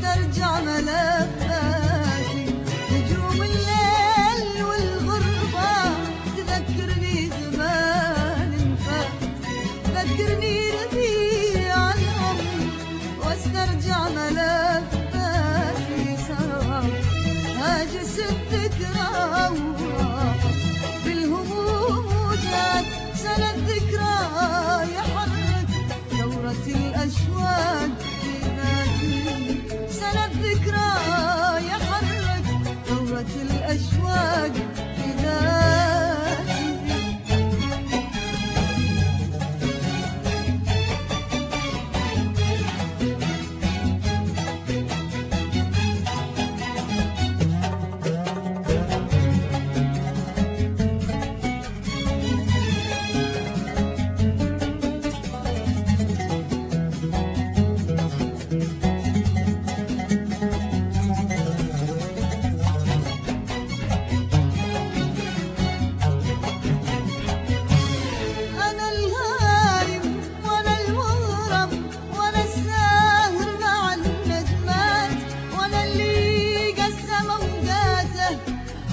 واسترجع ملفاتي نجوم الليل والغربة تذكرني زمان فات تذكرني ربيع العمر واسترجع ملفاتي سراب هاجس الذكرى بالهموم وجات سنة الذكرى يحرك ثورة الأشواق. الأشواق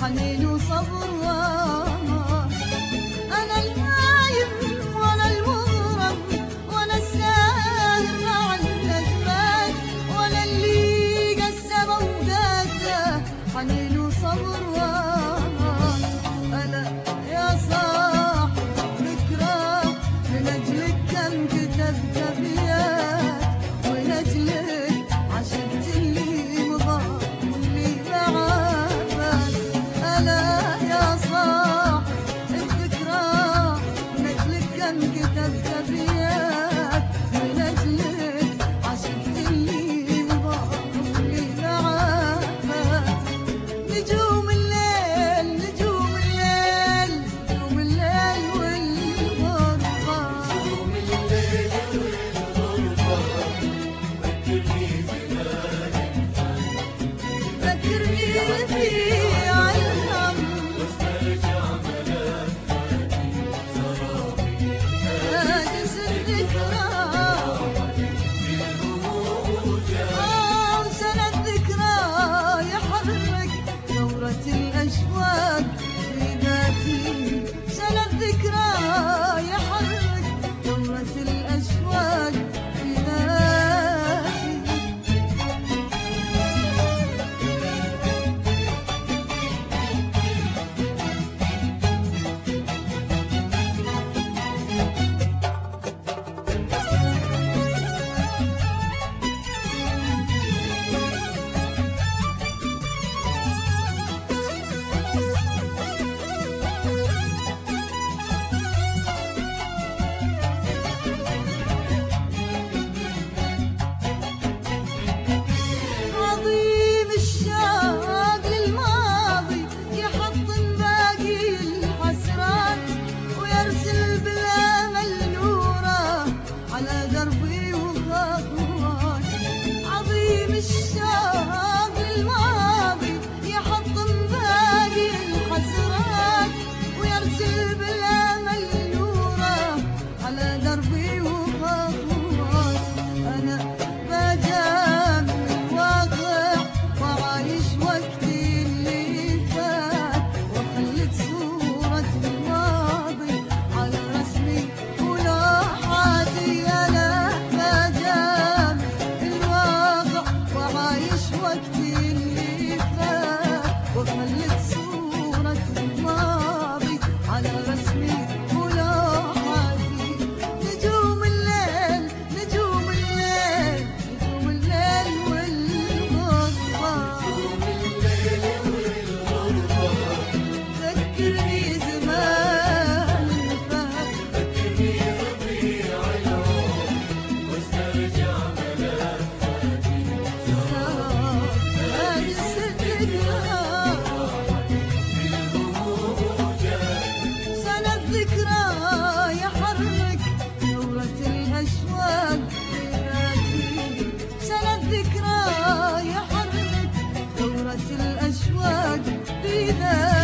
حنين وصبر أنا الهايم وأنا المغرم وأنا الساهر مع النجمات وأنا اللي قسم أوقاته. حنين وصبر أنا يا صاحب ذكرى من أجلك كم كتبت Hadi. Yeah.